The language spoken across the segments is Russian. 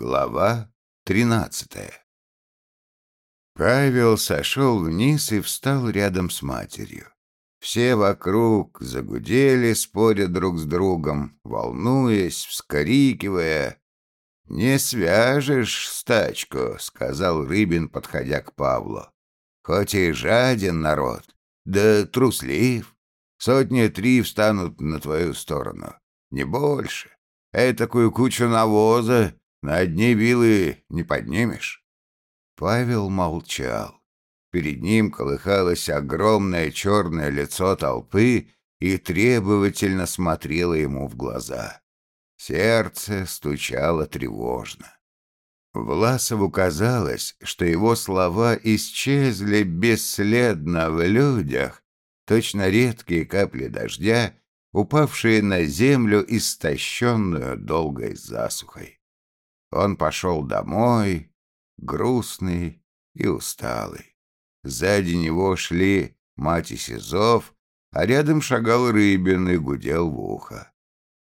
Глава тринадцатая Павел сошел вниз и встал рядом с матерью. Все вокруг загудели, споря друг с другом, волнуясь, вскрикивая. «Не свяжешь стачку», — сказал Рыбин, подходя к Павлу. «Хоть и жаден народ, да труслив. Сотни три встанут на твою сторону, не больше. Этакую кучу навоза на одни вилы не поднимешь. Павел молчал. Перед ним колыхалось огромное черное лицо толпы и требовательно смотрело ему в глаза. Сердце стучало тревожно. Власову казалось, что его слова исчезли бесследно в людях, точно редкие капли дождя, упавшие на землю, истощенную долгой засухой. Он пошел домой, грустный и усталый. Сзади него шли мать и Сизов, а рядом шагал Рыбин и гудел в ухо.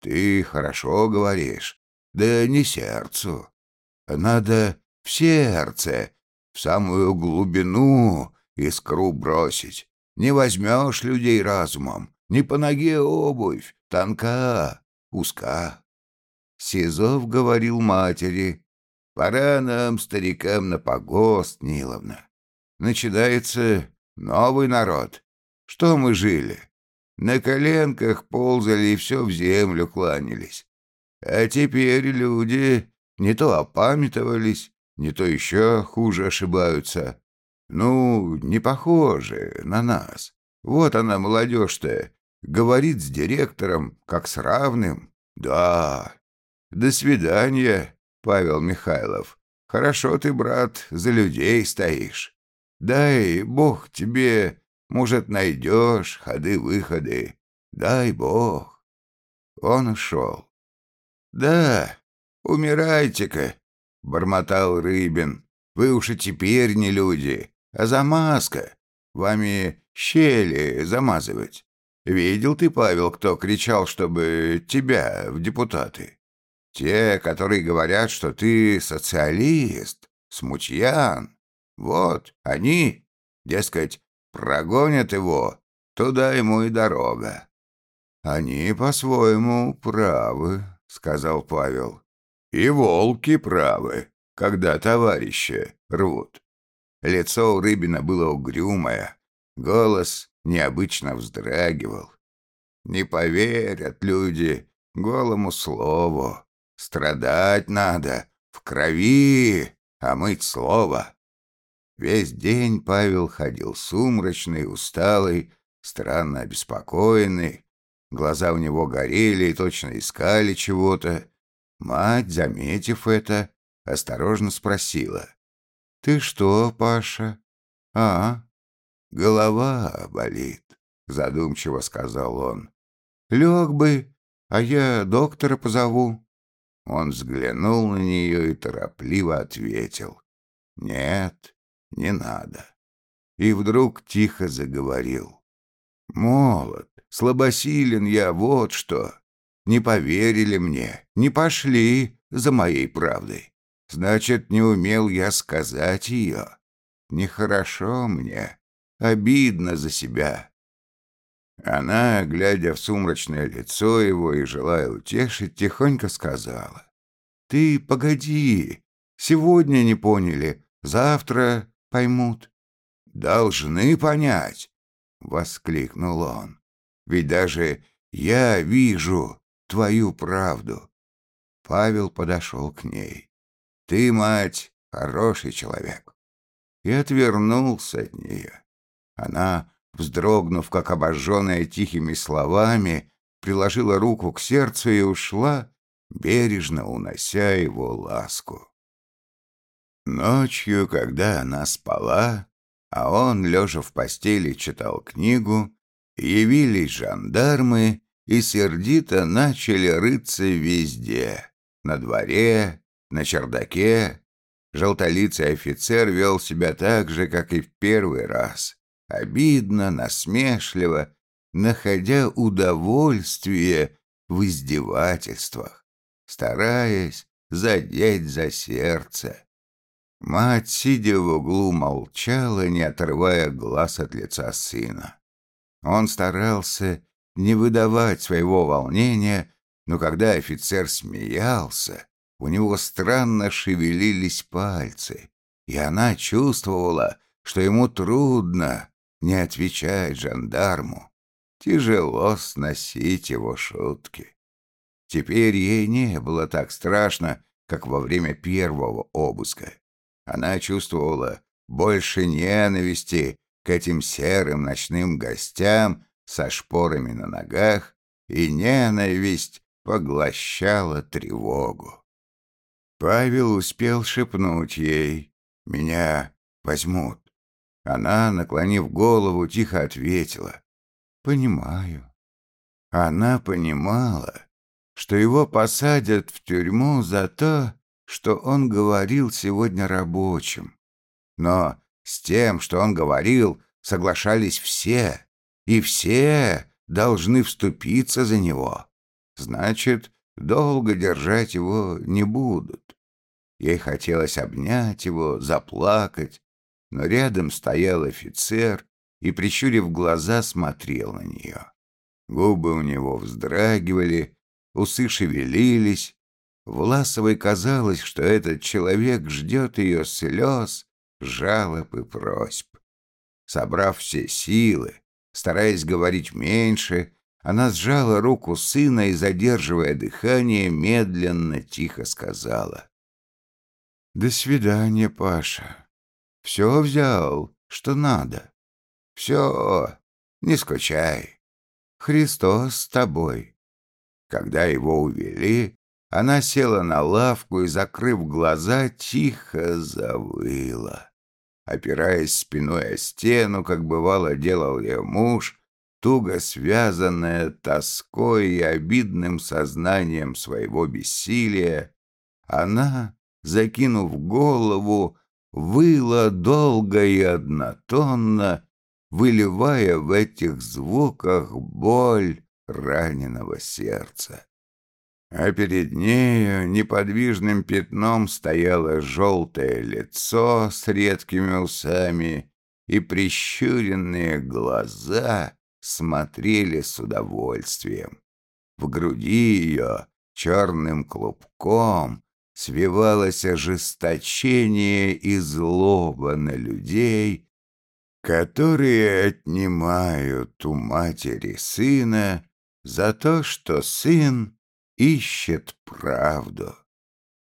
«Ты хорошо говоришь, да не сердцу. Надо в сердце, в самую глубину искру бросить. Не возьмешь людей разумом, не по ноге обувь, тонка, узка». Сизов говорил матери, «Пора нам, старикам, на погост, Ниловна. Начинается новый народ. Что мы жили? На коленках ползали и все в землю кланялись. А теперь люди не то опамятовались, не то еще хуже ошибаются. Ну, не похожи на нас. Вот она, молодежь-то, говорит с директором, как с равным. Да, «До свидания, Павел Михайлов. Хорошо ты, брат, за людей стоишь. Дай Бог тебе, может, найдешь ходы-выходы. Дай Бог». Он ушел. «Да, умирайте-ка», — бормотал Рыбин. «Вы уж и теперь не люди, а замазка. Вами щели замазывать. Видел ты, Павел, кто кричал, чтобы тебя в депутаты?» Те, которые говорят, что ты социалист, смутьян. Вот, они, дескать, прогонят его, туда ему и дорога. Они по-своему правы, сказал Павел. И волки правы, когда товарищи рвут. Лицо у Рыбина было угрюмое, голос необычно вздрагивал. Не поверят люди голому слову. Страдать надо, в крови, а мыть слово. Весь день Павел ходил сумрачный, усталый, странно обеспокоенный. Глаза у него горели и точно искали чего-то. Мать, заметив это, осторожно спросила. «Ты что, Паша?» «А, голова болит», — задумчиво сказал он. «Лег бы, а я доктора позову». Он взглянул на нее и торопливо ответил. «Нет, не надо». И вдруг тихо заговорил. «Молод, слабосилен я, вот что. Не поверили мне, не пошли за моей правдой. Значит, не умел я сказать ее. Нехорошо мне, обидно за себя». Она, глядя в сумрачное лицо его и желая утешить, тихонько сказала. «Ты погоди, сегодня не поняли, завтра поймут». «Должны понять», — воскликнул он. «Ведь даже я вижу твою правду». Павел подошел к ней. «Ты, мать, хороший человек». И отвернулся от нее. Она вздрогнув, как обожженная тихими словами, приложила руку к сердцу и ушла, бережно унося его ласку. Ночью, когда она спала, а он, лежа в постели, читал книгу, явились жандармы и сердито начали рыться везде — на дворе, на чердаке. Желтолицый офицер вел себя так же, как и в первый раз обидно, насмешливо, находя удовольствие в издевательствах, стараясь задеть за сердце. Мать, сидя в углу, молчала, не отрывая глаз от лица сына. Он старался не выдавать своего волнения, но когда офицер смеялся, у него странно шевелились пальцы, и она чувствовала, что ему трудно не отвечать жандарму. Тяжело сносить его шутки. Теперь ей не было так страшно, как во время первого обыска. Она чувствовала больше ненависти к этим серым ночным гостям со шпорами на ногах, и ненависть поглощала тревогу. Павел успел шепнуть ей «Меня возьмут». Она, наклонив голову, тихо ответила «Понимаю». Она понимала, что его посадят в тюрьму за то, что он говорил сегодня рабочим. Но с тем, что он говорил, соглашались все, и все должны вступиться за него. Значит, долго держать его не будут. Ей хотелось обнять его, заплакать, но рядом стоял офицер и, прищурив глаза, смотрел на нее. Губы у него вздрагивали, усы шевелились. Власовой казалось, что этот человек ждет ее слез, жалоб и просьб. Собрав все силы, стараясь говорить меньше, она сжала руку сына и, задерживая дыхание, медленно, тихо сказала. «До свидания, Паша. Все взял, что надо. Все, не скучай. Христос с тобой». Когда его увели, она села на лавку и, закрыв глаза, тихо завыла. Опираясь спиной о стену, как бывало делал ее муж, туго связанная тоской и обидным сознанием своего бессилия, она, закинув голову, выла долго и однотонно, выливая в этих звуках боль раненого сердца. А перед нею неподвижным пятном стояло желтое лицо с редкими усами и прищуренные глаза, смотрели с удовольствием. В груди ее черным клубком свивалось ожесточение и злоба на людей, которые отнимают у матери сына за то, что сын ищет правду.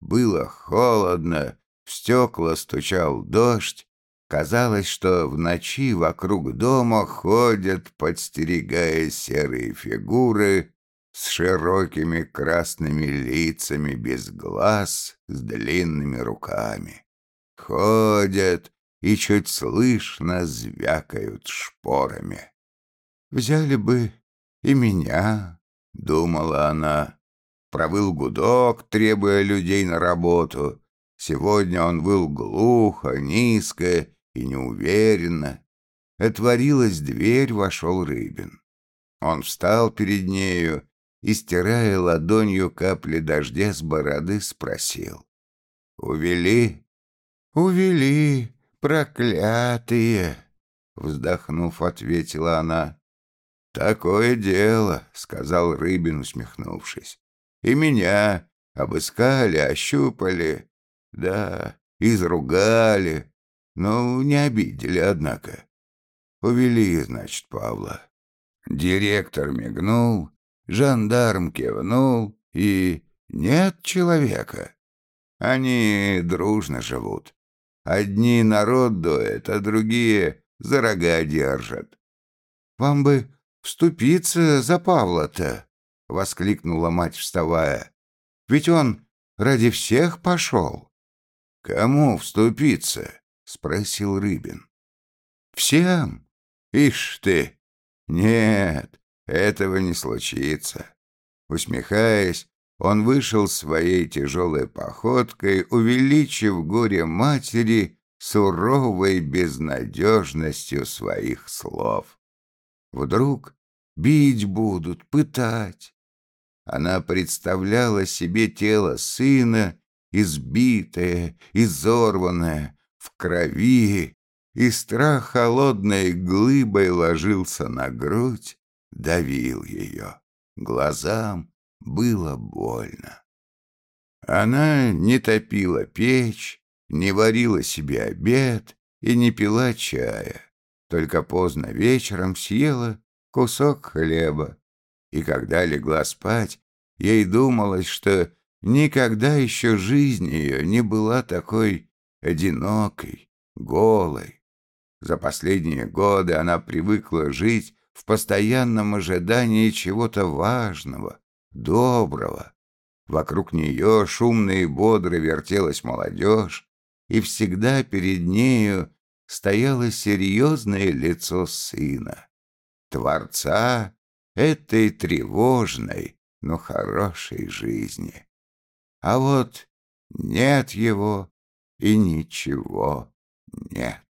Было холодно, в стекла стучал дождь, Казалось, что в ночи вокруг дома ходят, подстерегая серые фигуры с широкими красными лицами без глаз, с длинными руками. Ходят и чуть слышно звякают шпорами. «Взяли бы и меня», — думала она. Провыл гудок, требуя людей на работу. Сегодня он был глухо, низко и неуверенно. Отворилась дверь, вошел Рыбин. Он встал перед нею и, стирая ладонью капли дождя с бороды, спросил. «Увели?» «Увели, проклятые!» Вздохнув, ответила она. «Такое дело», — сказал Рыбин, усмехнувшись. «И меня обыскали, ощупали, да, изругали, но не обидели, однако. Увели, значит, Павла. Директор мигнул, жандарм кивнул, и нет человека. Они дружно живут. Одни народ дует, а другие за рога держат. «Вам бы вступиться за Павла-то!» — воскликнула мать, вставая. «Ведь он ради всех пошел». «Кому вступиться?» — спросил Рыбин. «Всем? Ишь ты! Нет, этого не случится!» Усмехаясь, он вышел своей тяжелой походкой, увеличив горе матери суровой безнадежностью своих слов. Вдруг бить будут, пытать. Она представляла себе тело сына избитая, изорванная, в крови, и страх холодной глыбой ложился на грудь, давил ее. Глазам было больно. Она не топила печь, не варила себе обед и не пила чая, только поздно вечером съела кусок хлеба. И когда легла спать, ей думалось, что никогда еще жизнь ее не была такой одинокой, голой. За последние годы она привыкла жить в постоянном ожидании чего-то важного, доброго. Вокруг нее шумно и бодро вертелась молодежь, и всегда перед нею стояло серьезное лицо сына, творца этой тревожной, но хорошей жизни. А вот нет его и ничего нет.